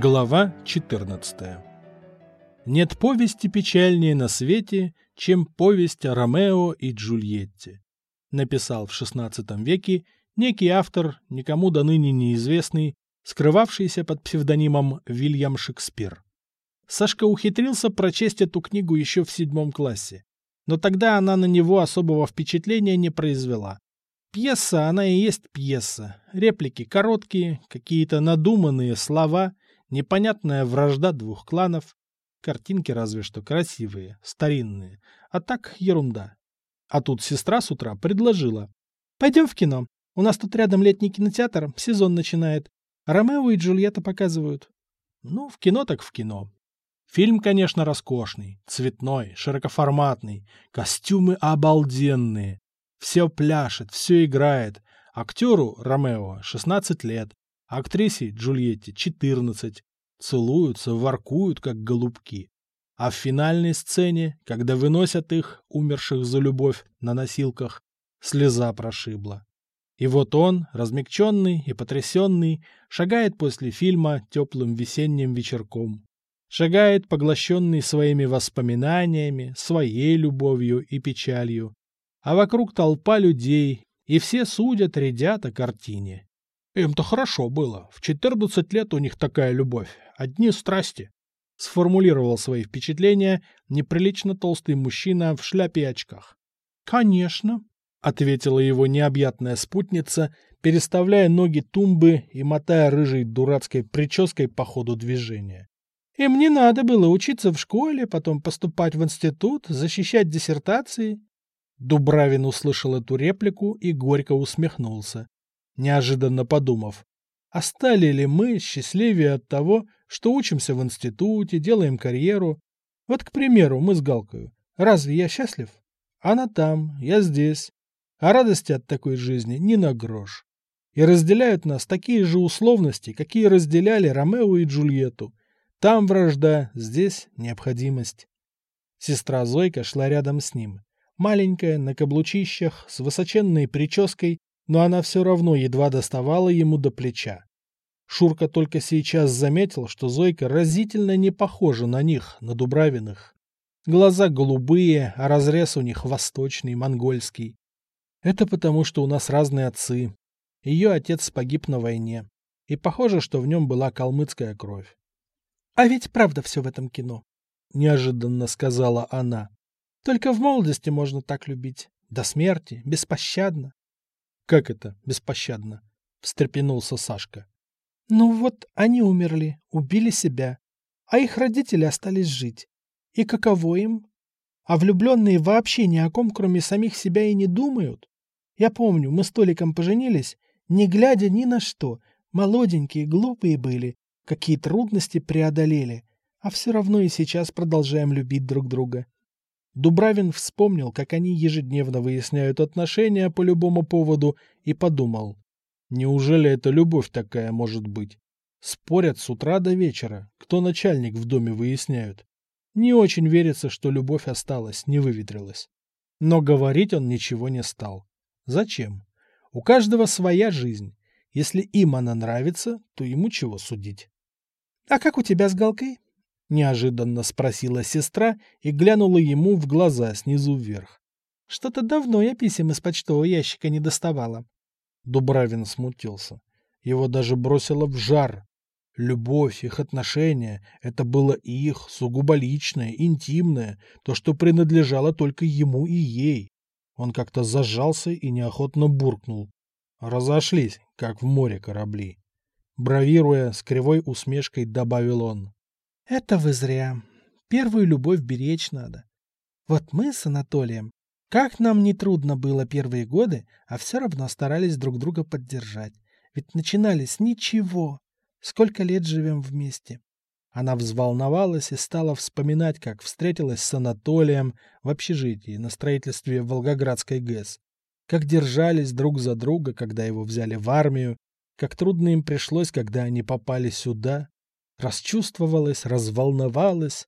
Глава 14 Нет повести печальнее на свете, чем повесть о Ромео и Джульетте. Написал в XVI веке некий автор, никому до ныне неизвестный, скрывавшийся под псевдонимом Вильям Шекспир. Сашка ухитрился прочесть эту книгу еще в седьмом классе, но тогда она на него особого впечатления не произвела. Пьеса, она и есть пьеса. Реплики короткие, какие-то надуманные слова, непонятная вражда двух кланов. Картинки разве что красивые, старинные. А так ерунда. А тут сестра с утра предложила. «Пойдем в кино. У нас тут рядом летний кинотеатр, сезон начинает. Ромео и Джульетта показывают». Ну, в кино так в кино. Фильм, конечно, роскошный, цветной, широкоформатный, костюмы обалденные. Все пляшет, все играет. Актеру Ромео 16 лет, актрисе Джульетте 14. Целуются, воркуют, как голубки. А в финальной сцене, когда выносят их, умерших за любовь, на носилках, слеза прошибла. И вот он, размягченный и потрясенный, шагает после фильма теплым весенним вечерком. Шагает, поглощенный своими воспоминаниями, своей любовью и печалью, а вокруг толпа людей, и все судят, рядят о картине. Им-то хорошо было. В 14 лет у них такая любовь. Одни страсти. Сформулировал свои впечатления неприлично толстый мужчина в шляпе и очках. «Конечно», — ответила его необъятная спутница, переставляя ноги тумбы и мотая рыжей дурацкой прической по ходу движения. «Им не надо было учиться в школе, потом поступать в институт, защищать диссертации. Дубравин услышал эту реплику и горько усмехнулся, неожиданно подумав, а стали ли мы счастливее от того, что учимся в институте, делаем карьеру? Вот, к примеру, мы с Галкою. Разве я счастлив? Она там, я здесь. А радости от такой жизни ни на грош. И разделяют нас такие же условности, какие разделяли Ромео и Джульетту. Там вражда, здесь необходимость. Сестра Зойка шла рядом с ним. Маленькая, на каблучищах, с высоченной прической, но она все равно едва доставала ему до плеча. Шурка только сейчас заметил, что Зойка разительно не похожа на них, на Дубравиных. Глаза голубые, а разрез у них восточный, монгольский. Это потому, что у нас разные отцы. Ее отец погиб на войне. И похоже, что в нем была калмыцкая кровь. — А ведь правда все в этом кино, — неожиданно сказала она. Только в молодости можно так любить. До смерти, беспощадно. — Как это беспощадно? — встрепенулся Сашка. — Ну вот, они умерли, убили себя, а их родители остались жить. И каково им? А влюбленные вообще ни о ком, кроме самих себя, и не думают. Я помню, мы с Толиком поженились, не глядя ни на что. Молоденькие, глупые были, какие трудности преодолели, а все равно и сейчас продолжаем любить друг друга. Дубравин вспомнил, как они ежедневно выясняют отношения по любому поводу, и подумал, неужели это любовь такая может быть? Спорят с утра до вечера, кто начальник в доме выясняют. Не очень верится, что любовь осталась, не выветрилась. Но говорить он ничего не стал. Зачем? У каждого своя жизнь. Если им она нравится, то ему чего судить. — А как у тебя с Галкой? — неожиданно спросила сестра и глянула ему в глаза снизу вверх. «Что-то давно я писем из почтового ящика не доставала». Дубравин смутился. Его даже бросило в жар. Любовь, их отношения — это было их, сугубо личное, интимное, то, что принадлежало только ему и ей. Он как-то зажался и неохотно буркнул. Разошлись, как в море корабли. Бравируя, с кривой усмешкой добавил он. Это вы зря. Первую любовь беречь надо. Вот мы с Анатолием, как нам не трудно было первые годы, а все равно старались друг друга поддержать. Ведь начинали с ничего. Сколько лет живем вместе. Она взволновалась и стала вспоминать, как встретилась с Анатолием в общежитии на строительстве Волгоградской ГЭС. Как держались друг за друга, когда его взяли в армию, как трудно им пришлось, когда они попали сюда расчувствовалась, разволновалась.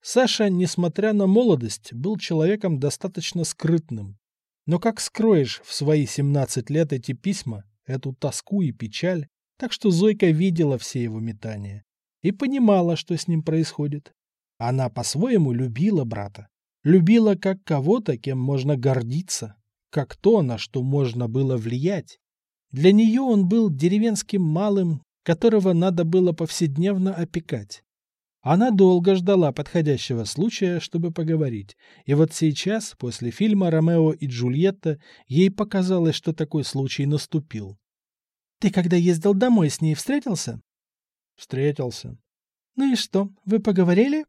Саша, несмотря на молодость, был человеком достаточно скрытным. Но как скроешь в свои 17 лет эти письма, эту тоску и печаль, так что Зойка видела все его метания. и понимала, что с ним происходит. Она по-своему любила брата. Любила как кого-то, кем можно гордиться, как то, на что можно было влиять. Для нее он был деревенским малым, которого надо было повседневно опекать. Она долго ждала подходящего случая, чтобы поговорить, и вот сейчас, после фильма «Ромео и Джульетта», ей показалось, что такой случай наступил. «Ты когда ездил домой, с ней встретился?» «Встретился». «Ну и что, вы поговорили?»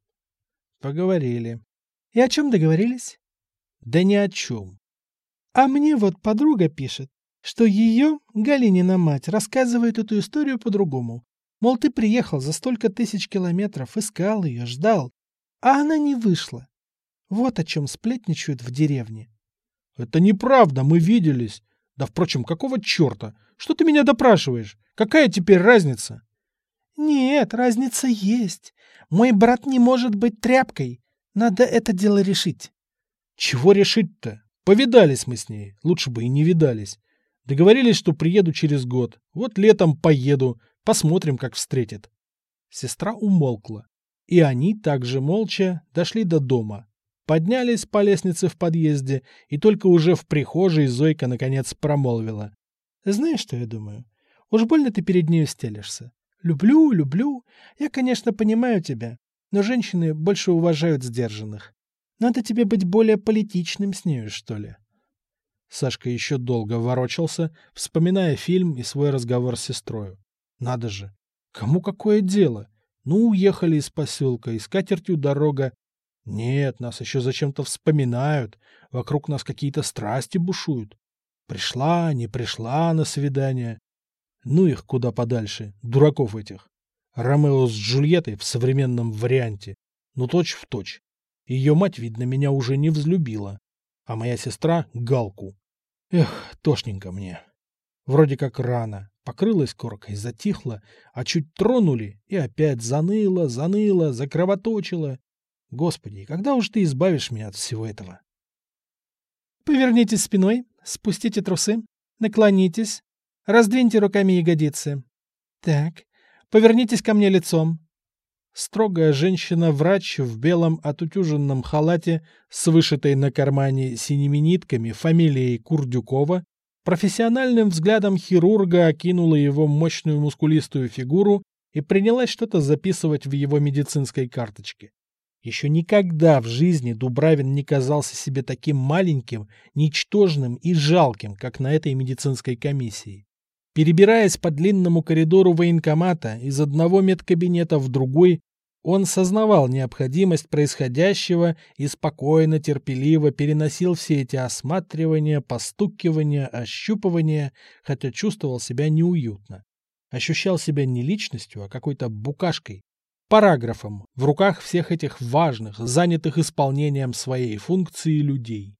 «Поговорили». «И о чем договорились?» «Да ни о чем». «А мне вот подруга пишет, что ее, Галинина мать, рассказывает эту историю по-другому. Мол, ты приехал за столько тысяч километров, искал ее, ждал, а она не вышла. Вот о чем сплетничают в деревне. — Это неправда, мы виделись. Да, впрочем, какого черта? Что ты меня допрашиваешь? Какая теперь разница? — Нет, разница есть. Мой брат не может быть тряпкой. Надо это дело решить. — Чего решить-то? Повидались мы с ней. Лучше бы и не видались. Договорились, что приеду через год. Вот летом поеду. Посмотрим, как встретит. Сестра умолкла. И они также молча дошли до дома. Поднялись по лестнице в подъезде, и только уже в прихожей Зойка наконец промолвила. «Знаешь, что я думаю? Уж больно ты перед нею стелишься. Люблю, люблю. Я, конечно, понимаю тебя, но женщины больше уважают сдержанных. Надо тебе быть более политичным с нею, что ли?» Сашка еще долго ворочался, вспоминая фильм и свой разговор с сестрой. Надо же, кому какое дело? Ну, уехали из поселка, и с катертью дорога. Нет, нас еще зачем-то вспоминают, вокруг нас какие-то страсти бушуют. Пришла, не пришла на свидание. Ну их куда подальше, дураков этих. Ромео с Джульеттой в современном варианте. Ну, точь в точь. Ее мать, видно, меня уже не взлюбила. А моя сестра — Галку. Эх, тошненько мне. Вроде как рано покрылась коркой, затихла, а чуть тронули, и опять заныло, заныло, закровоточило. Господи, когда уж ты избавишь меня от всего этого? Повернитесь спиной, спустите трусы, наклонитесь, раздвиньте руками ягодицы. Так, повернитесь ко мне лицом. Строгая женщина-врач в белом отутюженном халате с вышитой на кармане синими нитками фамилией Курдюкова профессиональным взглядом хирурга окинула его мощную мускулистую фигуру и принялась что-то записывать в его медицинской карточке. Еще никогда в жизни Дубравин не казался себе таким маленьким, ничтожным и жалким, как на этой медицинской комиссии. Перебираясь по длинному коридору военкомата из одного медкабинета в другой, он сознавал необходимость происходящего и спокойно, терпеливо переносил все эти осматривания, постукивания, ощупывания, хотя чувствовал себя неуютно. Ощущал себя не личностью, а какой-то букашкой, параграфом в руках всех этих важных, занятых исполнением своей функции людей.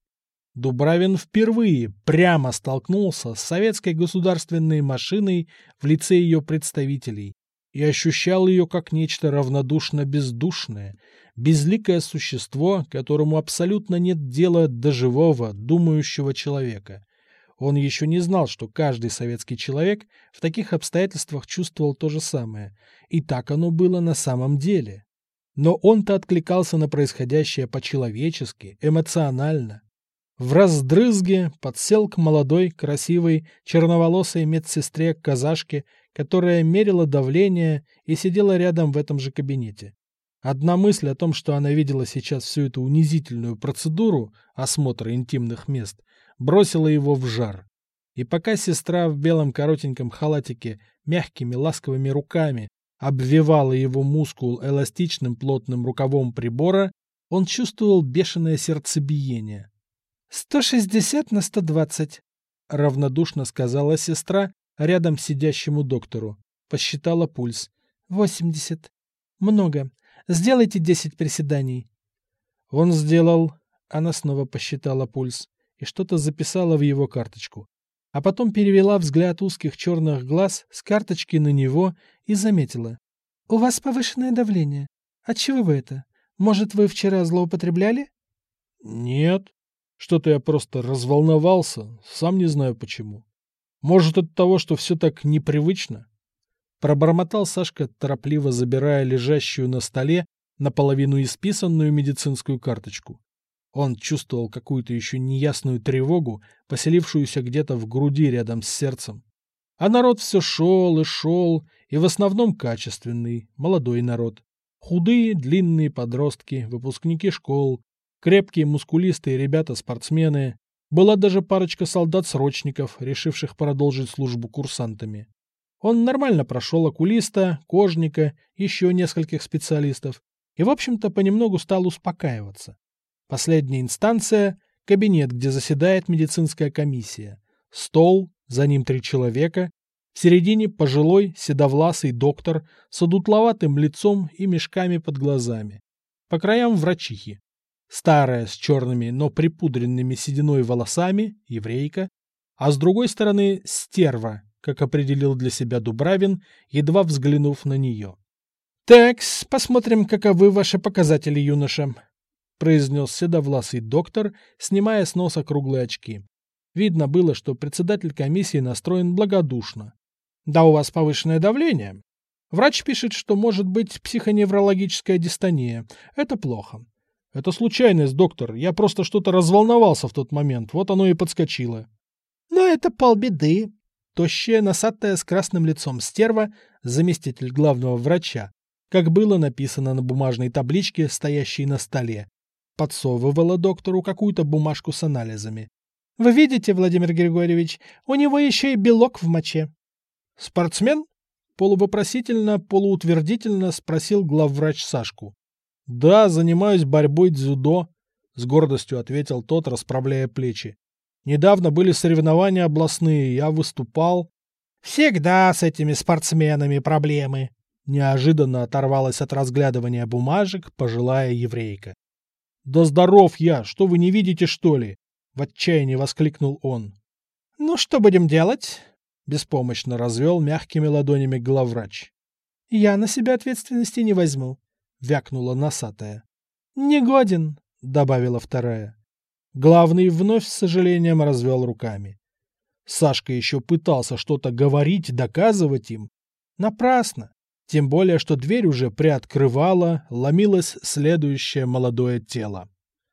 Дубравин впервые прямо столкнулся с советской государственной машиной в лице ее представителей, и ощущал ее как нечто равнодушно-бездушное, безликое существо, которому абсолютно нет дела до живого, думающего человека. Он еще не знал, что каждый советский человек в таких обстоятельствах чувствовал то же самое, и так оно было на самом деле. Но он-то откликался на происходящее по-человечески, эмоционально. В раздрызге подсел к молодой, красивой, черноволосой медсестре-казашке которая мерила давление и сидела рядом в этом же кабинете. Одна мысль о том, что она видела сейчас всю эту унизительную процедуру осмотра интимных мест, бросила его в жар. И пока сестра в белом коротеньком халатике мягкими ласковыми руками обвивала его мускул эластичным плотным рукавом прибора, он чувствовал бешеное сердцебиение. «Сто шестьдесят на сто двадцать», — равнодушно сказала сестра, рядом сидящему доктору. Посчитала пульс. «Восемьдесят. Много. Сделайте десять приседаний». Он сделал. Она снова посчитала пульс и что-то записала в его карточку. А потом перевела взгляд узких черных глаз с карточки на него и заметила. «У вас повышенное давление. Отчего вы это? Может, вы вчера злоупотребляли?» «Нет. Что-то я просто разволновался. Сам не знаю почему. Может, от того, что все так непривычно? Пробормотал Сашка, торопливо забирая лежащую на столе наполовину исписанную медицинскую карточку. Он чувствовал какую-то еще неясную тревогу, поселившуюся где-то в груди рядом с сердцем. А народ все шел и шел, и в основном качественный, молодой народ. Худые, длинные подростки, выпускники школ, крепкие, мускулистые ребята-спортсмены. Была даже парочка солдат-срочников, решивших продолжить службу курсантами. Он нормально прошел окулиста, кожника, еще нескольких специалистов, и, в общем-то, понемногу стал успокаиваться. Последняя инстанция – кабинет, где заседает медицинская комиссия. Стол, за ним три человека, в середине пожилой, седовласый доктор с одутловатым лицом и мешками под глазами. По краям врачихи. Старая, с черными, но припудренными сединой волосами, еврейка, а с другой стороны стерва, как определил для себя Дубравин, едва взглянув на нее. «Такс, посмотрим, каковы ваши показатели, юноша», — произнес седовласый доктор, снимая с носа круглые очки. Видно было, что председатель комиссии настроен благодушно. «Да у вас повышенное давление. Врач пишет, что может быть психоневрологическая дистония. Это плохо. Это случайность, доктор. Я просто что-то разволновался в тот момент. Вот оно и подскочило». «Но это полбеды». Тощая, носатая, с красным лицом стерва, заместитель главного врача, как было написано на бумажной табличке, стоящей на столе. Подсовывала доктору какую-то бумажку с анализами. «Вы видите, Владимир Григорьевич, у него еще и белок в моче». «Спортсмен?» — полувопросительно, полуутвердительно спросил главврач Сашку. «Да, занимаюсь борьбой дзюдо», — с гордостью ответил тот, расправляя плечи. «Недавно были соревнования областные, я выступал». «Всегда с этими спортсменами проблемы», Неожиданно оторвалась от разглядывания бумажек пожилая еврейка. «Да здоров я! Что вы не видите, что ли?» — в отчаянии воскликнул он. «Ну, что будем делать?» — беспомощно развел мягкими ладонями главврач. «Я на себя ответственности не возьму», — вякнула носатая. «Негоден», — добавила вторая. Главный вновь с сожалением развел руками. Сашка еще пытался что-то говорить, доказывать им. Напрасно. Тем более, что дверь уже приоткрывала, ломилось следующее молодое тело.